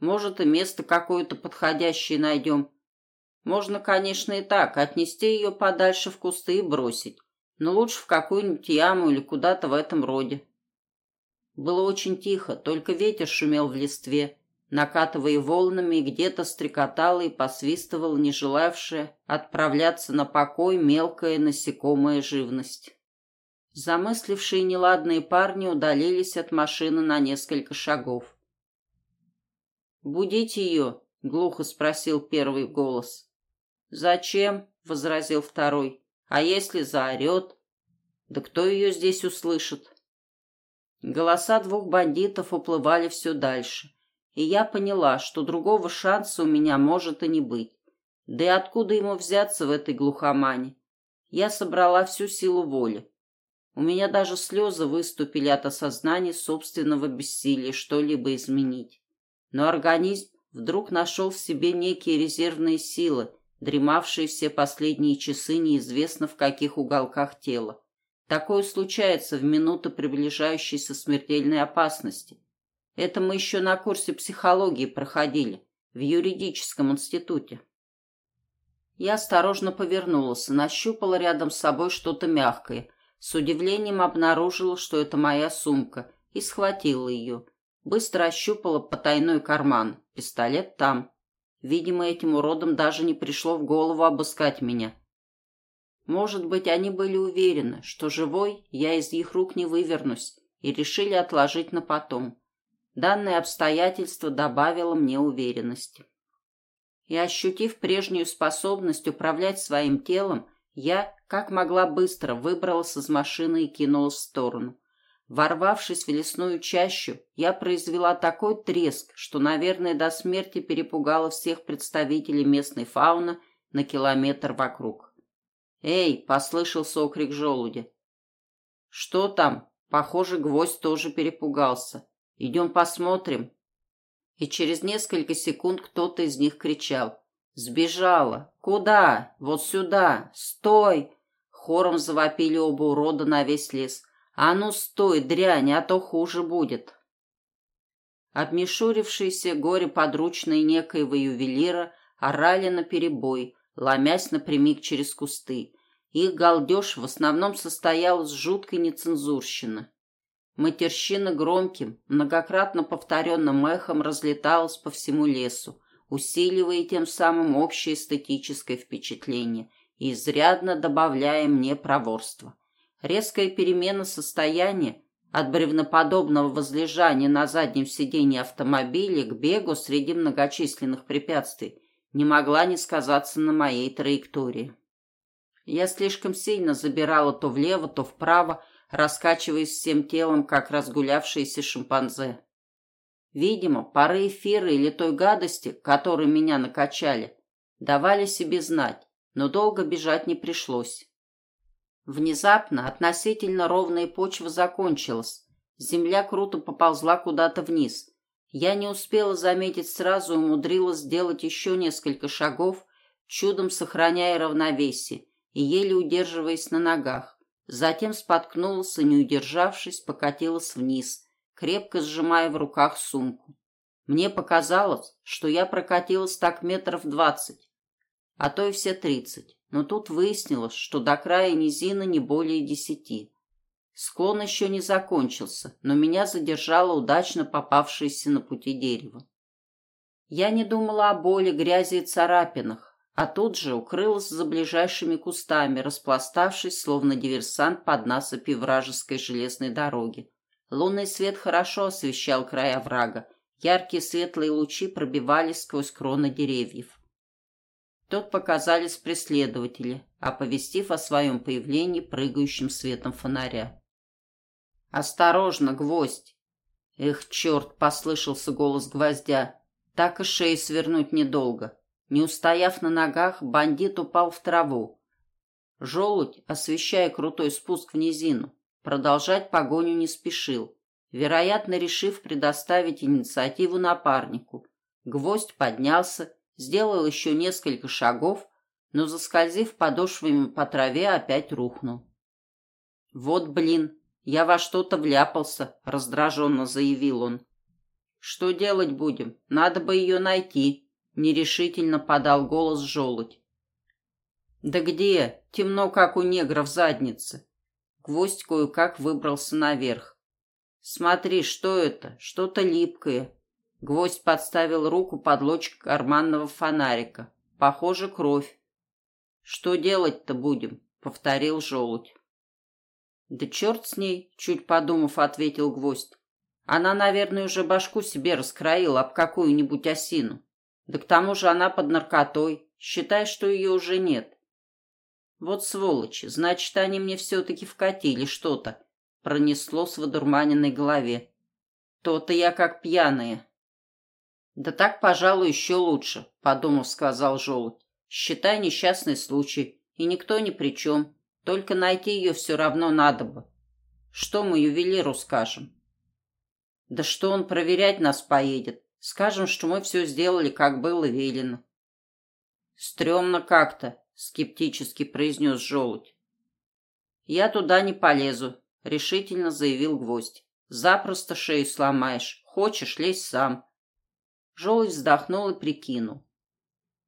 Может, и место какое-то подходящее найдем. Можно, конечно, и так, отнести ее подальше в кусты и бросить но лучше в какую-нибудь яму или куда-то в этом роде. Было очень тихо, только ветер шумел в листве, накатывая волнами, и где-то стрекотала и посвистывала не желавшая отправляться на покой мелкая насекомая живность. Замыслившие неладные парни удалились от машины на несколько шагов. «Будите ее?» — глухо спросил первый голос. «Зачем?» — возразил второй. А если заорет? Да кто ее здесь услышит? Голоса двух бандитов уплывали все дальше, и я поняла, что другого шанса у меня может и не быть. Да и откуда ему взяться в этой глухомане? Я собрала всю силу воли. У меня даже слезы выступили от осознания собственного бессилия что-либо изменить. Но организм вдруг нашел в себе некие резервные силы, дремавшие все последние часы неизвестно в каких уголках тела. Такое случается в минуты приближающейся смертельной опасности. Это мы еще на курсе психологии проходили, в юридическом институте. Я осторожно повернулась и нащупала рядом с собой что-то мягкое. С удивлением обнаружила, что это моя сумка, и схватила ее. Быстро ощупала потайной карман. Пистолет там. Видимо, этим уродам даже не пришло в голову обыскать меня. Может быть, они были уверены, что живой я из их рук не вывернусь, и решили отложить на потом. Данное обстоятельство добавило мне уверенности. И ощутив прежнюю способность управлять своим телом, я, как могла быстро, выбралась из машины и кинулась в сторону. Ворвавшись в лесную чащу, я произвела такой треск, что, наверное, до смерти перепугала всех представителей местной фауны на километр вокруг. «Эй!» — послышался окрик желудя. «Что там?» Похоже, гвоздь тоже перепугался. «Идем посмотрим», и через несколько секунд кто-то из них кричал. «Сбежала! Куда? Вот сюда! Стой!» Хором завопили оба урода на весь лес. «А ну стой, дрянь, а то хуже будет!» Обмешурившиеся горе-подручные некоего ювелира орали наперебой, ломясь напрямик через кусты. Их галдеж в основном состоял из жуткой нецензурщины. Матерщина громким, многократно повторенным эхом разлеталась по всему лесу, усиливая тем самым общее эстетическое впечатление и изрядно добавляя мне проворства. Резкая перемена состояния от бревноподобного возлежания на заднем сиденье автомобиля к бегу среди многочисленных препятствий не могла не сказаться на моей траектории. Я слишком сильно забирала то влево, то вправо, раскачиваясь всем телом, как разгулявшиеся шимпанзе. Видимо, пары эфира или той гадости, которой меня накачали, давали себе знать, но долго бежать не пришлось. Внезапно относительно ровная почва закончилась. Земля круто поползла куда-то вниз. Я не успела заметить сразу и умудрилась сделать еще несколько шагов, чудом сохраняя равновесие и еле удерживаясь на ногах. Затем споткнулась и, не удержавшись, покатилась вниз, крепко сжимая в руках сумку. Мне показалось, что я прокатилась так метров двадцать, а то и все тридцать, но тут выяснилось, что до края низины не более десяти. Склон еще не закончился, но меня задержало удачно попавшееся на пути дерево. Я не думала о боли, грязи и царапинах, а тут же укрылась за ближайшими кустами, распластавшись, словно диверсант под насыпи вражеской железной дороги. Лунный свет хорошо освещал края врага. Яркие светлые лучи пробивались сквозь кроны деревьев. Тут показались преследователи, оповестив о своем появлении прыгающим светом фонаря. «Осторожно, гвоздь!» «Эх, черт!» — послышался голос гвоздя. «Так и шею свернуть недолго!» Не устояв на ногах, бандит упал в траву. Желудь, освещая крутой спуск в низину, продолжать погоню не спешил, вероятно, решив предоставить инициативу напарнику. Гвоздь поднялся, сделал еще несколько шагов, но, заскользив подошвами по траве, опять рухнул. «Вот блин, я во что-то вляпался», — раздраженно заявил он. «Что делать будем? Надо бы ее найти», Нерешительно подал голос желудь. «Да где? Темно, как у негра в заднице». Гвоздь кое-как выбрался наверх. «Смотри, что это? Что-то липкое». Гвоздь подставил руку под лочек карманного фонарика. «Похоже, кровь». «Что делать-то будем?» — повторил желудь. «Да черт с ней», — чуть подумав, ответил гвоздь. «Она, наверное, уже башку себе раскроила об какую-нибудь осину. Да к тому же она под наркотой. Считай, что ее уже нет. Вот сволочи, значит, они мне все-таки вкатили что-то. Пронесло с водурманенной голове. То-то я как пьяная. Да так, пожалуй, еще лучше, подумав, сказал желудь. Считай несчастный случай. и никто ни при чем. Только найти ее все равно надо бы. Что мы ювелиру скажем? Да что он проверять нас поедет? Скажем, что мы все сделали, как было велено. Стремно как-то, скептически произнес желудь. Я туда не полезу, решительно заявил гвоздь. Запросто шею сломаешь. Хочешь, лезь сам. Желудь вздохнул и прикинул.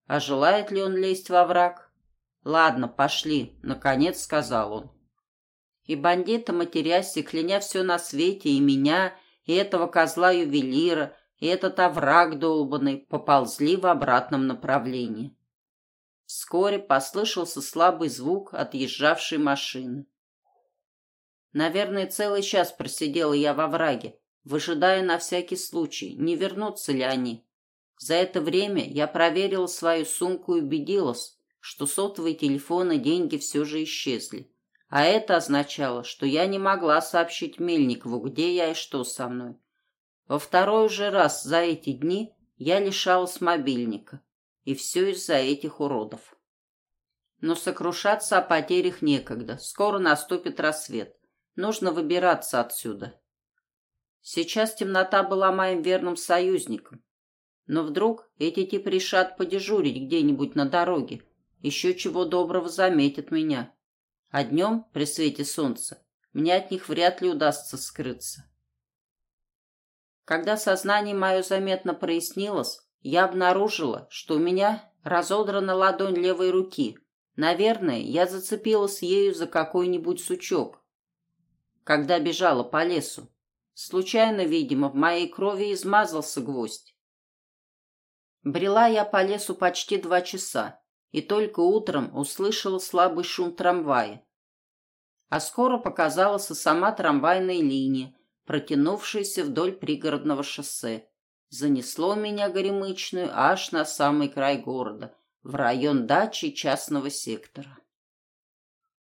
А желает ли он лезть во враг? Ладно, пошли, наконец сказал он. И бандиты, матерясь и кляня все на свете, и меня, и этого козла-ювелира, и этот овраг долбанный, поползли в обратном направлении. Вскоре послышался слабый звук отъезжавшей машины. Наверное, целый час просидела я во враге, выжидая на всякий случай, не вернутся ли они. За это время я проверила свою сумку и убедилась, что сотовые телефоны деньги все же исчезли. А это означало, что я не могла сообщить Мельникову, где я и что со мной. Во второй же раз за эти дни я лишалась мобильника. И все из-за этих уродов. Но сокрушаться о потерях некогда. Скоро наступит рассвет. Нужно выбираться отсюда. Сейчас темнота была моим верным союзником. Но вдруг эти типы решат подежурить где-нибудь на дороге. Еще чего доброго заметят меня. А днем, при свете солнца, мне от них вряд ли удастся скрыться. Когда сознание мое заметно прояснилось, я обнаружила, что у меня разодрана ладонь левой руки. Наверное, я зацепилась ею за какой-нибудь сучок, когда бежала по лесу. Случайно, видимо, в моей крови измазался гвоздь. Брела я по лесу почти два часа, и только утром услышала слабый шум трамвая. А скоро показалась и сама трамвайная линия, протянувшаяся вдоль пригородного шоссе. Занесло меня горемычную аж на самый край города, в район дачи частного сектора.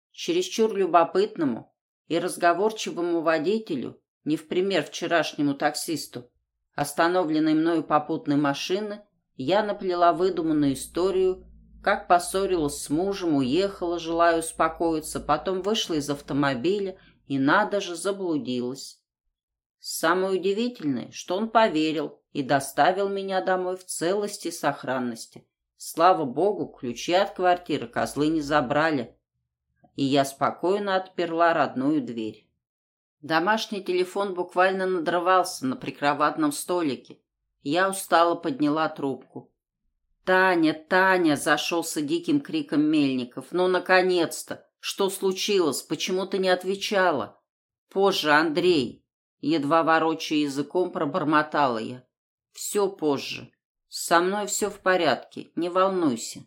Чересчур любопытному и разговорчивому водителю, не в пример вчерашнему таксисту, остановленной мною попутной машины, я наплела выдуманную историю как поссорилась с мужем, уехала, желая успокоиться, потом вышла из автомобиля и, надо же, заблудилась. Самое удивительное, что он поверил и доставил меня домой в целости и сохранности. Слава богу, ключи от квартиры козлы не забрали, и я спокойно отперла родную дверь. Домашний телефон буквально надрывался на прикроватном столике. Я устало подняла трубку. «Таня, Таня!» — зашелся диким криком Мельников. «Ну, наконец-то! Что случилось? Почему ты не отвечала?» «Позже, Андрей!» Едва ворочая языком, пробормотала я. «Все позже. Со мной все в порядке, не волнуйся».